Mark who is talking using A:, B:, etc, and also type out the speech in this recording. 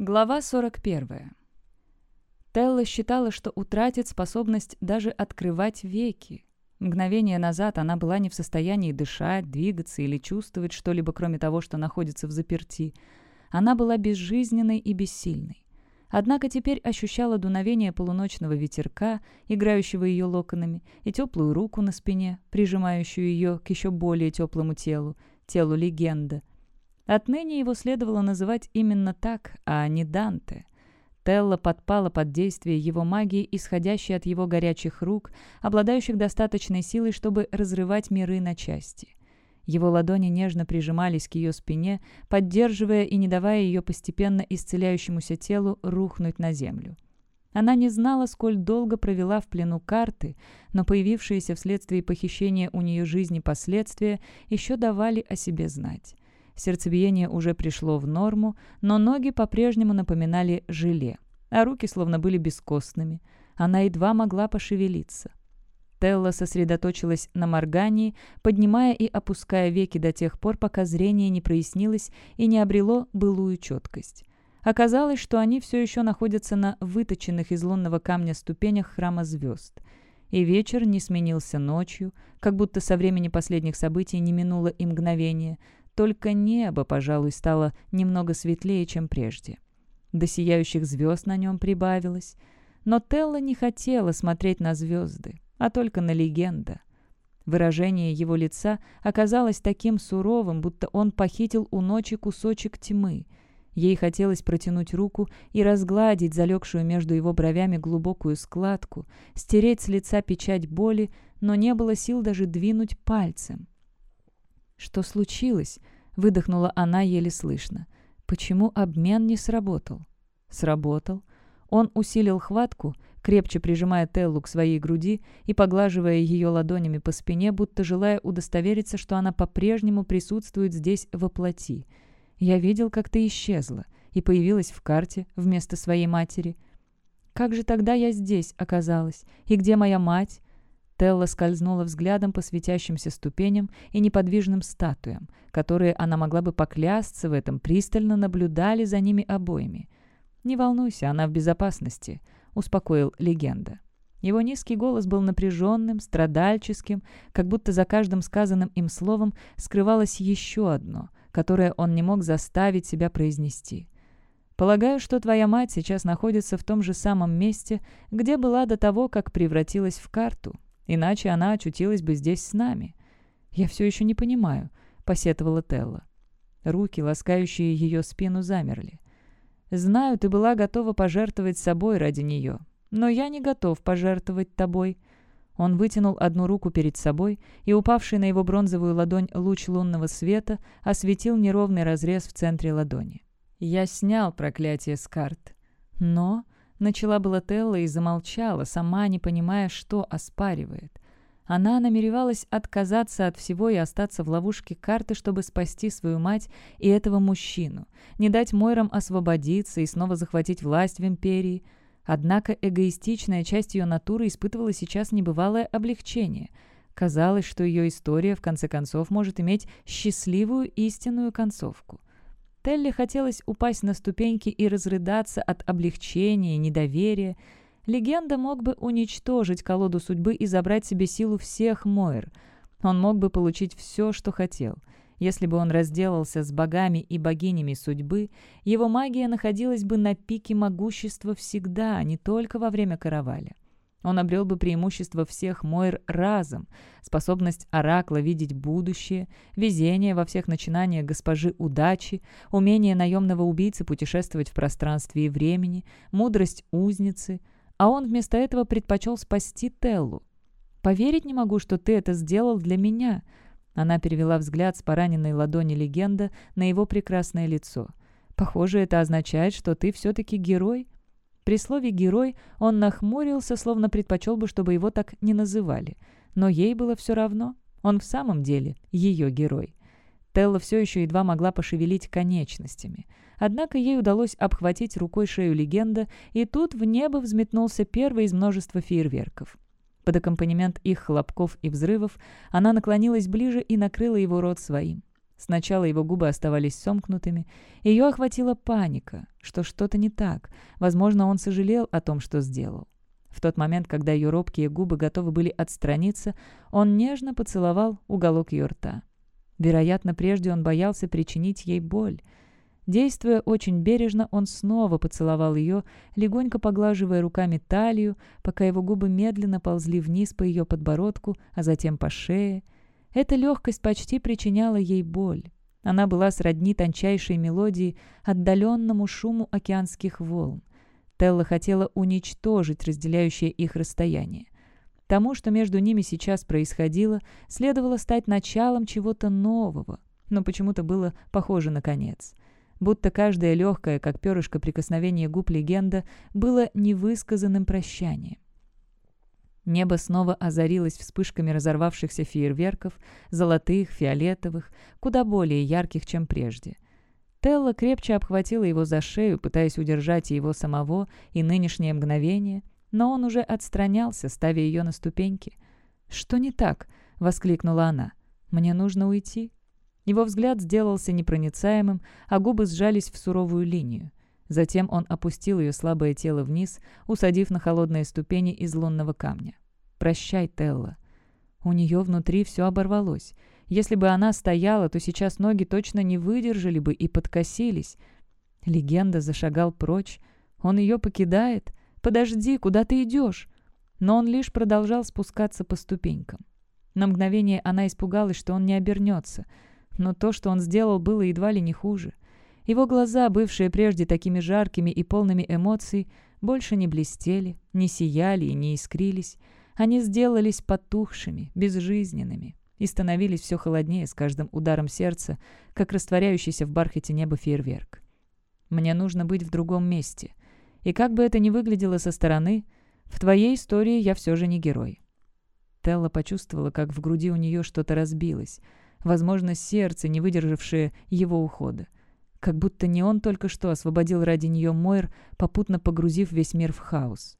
A: Глава 41. Телла считала, что утратит способность даже открывать веки. Мгновение назад она была не в состоянии дышать, двигаться или чувствовать что-либо, кроме того, что находится в заперти. Она была безжизненной и бессильной. Однако теперь ощущала дуновение полуночного ветерка, играющего ее локонами, и теплую руку на спине, прижимающую ее к еще более теплому телу, телу легенды. — Отныне его следовало называть именно так, а не Данте. Телла подпала под действие его магии, исходящей от его горячих рук, обладающих достаточной силой, чтобы разрывать миры на части. Его ладони нежно прижимались к ее спине, поддерживая и не давая ее постепенно исцеляющемуся телу рухнуть на землю. Она не знала, сколь долго провела в плену карты, но появившиеся вследствие похищения у нее жизни последствия еще давали о себе знать. Сердцебиение уже пришло в норму, но ноги по-прежнему напоминали желе, а руки словно были бескостными. Она едва могла пошевелиться. Телла сосредоточилась на моргании, поднимая и опуская веки до тех пор, пока зрение не прояснилось и не обрело былую четкость. Оказалось, что они все еще находятся на выточенных из лунного камня ступенях храма звезд. И вечер не сменился ночью, как будто со времени последних событий не минуло и мгновение, только небо, пожалуй, стало немного светлее, чем прежде. До сияющих звезд на нем прибавилось. Но Телла не хотела смотреть на звезды, а только на легенда. Выражение его лица оказалось таким суровым, будто он похитил у ночи кусочек тьмы. Ей хотелось протянуть руку и разгладить залегшую между его бровями глубокую складку, стереть с лица печать боли, но не было сил даже двинуть пальцем. «Что случилось?» — выдохнула она еле слышно. «Почему обмен не сработал?» «Сработал». Он усилил хватку, крепче прижимая Теллу к своей груди и поглаживая ее ладонями по спине, будто желая удостовериться, что она по-прежнему присутствует здесь во плоти. «Я видел, как ты исчезла и появилась в карте вместо своей матери». «Как же тогда я здесь оказалась? И где моя мать?» Телла скользнула взглядом по светящимся ступеням и неподвижным статуям, которые, она могла бы поклясться в этом, пристально наблюдали за ними обоими. «Не волнуйся, она в безопасности», — успокоил легенда. Его низкий голос был напряженным, страдальческим, как будто за каждым сказанным им словом скрывалось еще одно, которое он не мог заставить себя произнести. «Полагаю, что твоя мать сейчас находится в том же самом месте, где была до того, как превратилась в карту», Иначе она очутилась бы здесь с нами. Я все еще не понимаю, посетовала Телла. Руки, ласкающие ее спину, замерли. «Знаю, ты была готова пожертвовать собой ради нее, но я не готов пожертвовать тобой». Он вытянул одну руку перед собой, и упавший на его бронзовую ладонь луч лунного света осветил неровный разрез в центре ладони. «Я снял проклятие с карт. Но Начала Блателла и замолчала, сама не понимая, что оспаривает. Она намеревалась отказаться от всего и остаться в ловушке карты, чтобы спасти свою мать и этого мужчину, не дать Мойрам освободиться и снова захватить власть в империи. Однако эгоистичная часть ее натуры испытывала сейчас небывалое облегчение. Казалось, что ее история, в конце концов, может иметь счастливую истинную концовку. Нателле хотелось упасть на ступеньки и разрыдаться от облегчения недоверия. Легенда мог бы уничтожить колоду судьбы и забрать себе силу всех Моэр. Он мог бы получить все, что хотел. Если бы он разделался с богами и богинями судьбы, его магия находилась бы на пике могущества всегда, а не только во время караваля. Он обрел бы преимущество всех Мойр разом, способность Оракла видеть будущее, везение во всех начинаниях госпожи удачи, умение наемного убийцы путешествовать в пространстве и времени, мудрость узницы, а он вместо этого предпочел спасти Теллу. «Поверить не могу, что ты это сделал для меня», она перевела взгляд с пораненной ладони легенда на его прекрасное лицо. «Похоже, это означает, что ты все-таки герой?» При слове «герой» он нахмурился, словно предпочел бы, чтобы его так не называли. Но ей было все равно. Он в самом деле ее герой. Телла все еще едва могла пошевелить конечностями. Однако ей удалось обхватить рукой шею легенда, и тут в небо взметнулся первый из множества фейерверков. Под аккомпанемент их хлопков и взрывов она наклонилась ближе и накрыла его рот своим. Сначала его губы оставались сомкнутыми. Ее охватила паника что что-то не так. Возможно, он сожалел о том, что сделал. В тот момент, когда ее робкие губы готовы были отстраниться, он нежно поцеловал уголок ее рта. Вероятно, прежде он боялся причинить ей боль. Действуя очень бережно, он снова поцеловал ее, легонько поглаживая руками талию, пока его губы медленно ползли вниз по ее подбородку, а затем по шее. Эта легкость почти причиняла ей боль. Она была сродни тончайшей мелодии, отдаленному шуму океанских волн. Телла хотела уничтожить разделяющее их расстояние. Тому, что между ними сейчас происходило, следовало стать началом чего-то нового, но почему-то было похоже на конец. Будто каждое легкое, как перышко прикосновение губ легенда, было невысказанным прощанием. Небо снова озарилось вспышками разорвавшихся фейерверков, золотых, фиолетовых, куда более ярких, чем прежде. Телла крепче обхватила его за шею, пытаясь удержать и его самого, и нынешнее мгновение, но он уже отстранялся, ставя ее на ступеньки. «Что не так?» — воскликнула она. «Мне нужно уйти». Его взгляд сделался непроницаемым, а губы сжались в суровую линию. Затем он опустил ее слабое тело вниз, усадив на холодные ступени из лунного камня. «Прощай, Телла». У нее внутри все оборвалось. Если бы она стояла, то сейчас ноги точно не выдержали бы и подкосились. Легенда зашагал прочь. Он ее покидает. «Подожди, куда ты идешь?» Но он лишь продолжал спускаться по ступенькам. На мгновение она испугалась, что он не обернется. Но то, что он сделал, было едва ли не хуже — его глаза, бывшие прежде такими жаркими и полными эмоций, больше не блестели, не сияли и не искрились. Они сделались потухшими, безжизненными и становились все холоднее с каждым ударом сердца, как растворяющийся в бархате неба фейерверк. «Мне нужно быть в другом месте. И как бы это ни выглядело со стороны, в твоей истории я все же не герой». Телла почувствовала, как в груди у нее что-то разбилось, возможно, сердце, не выдержавшее его ухода как будто не он только что освободил ради нее Мойр, попутно погрузив весь мир в хаос.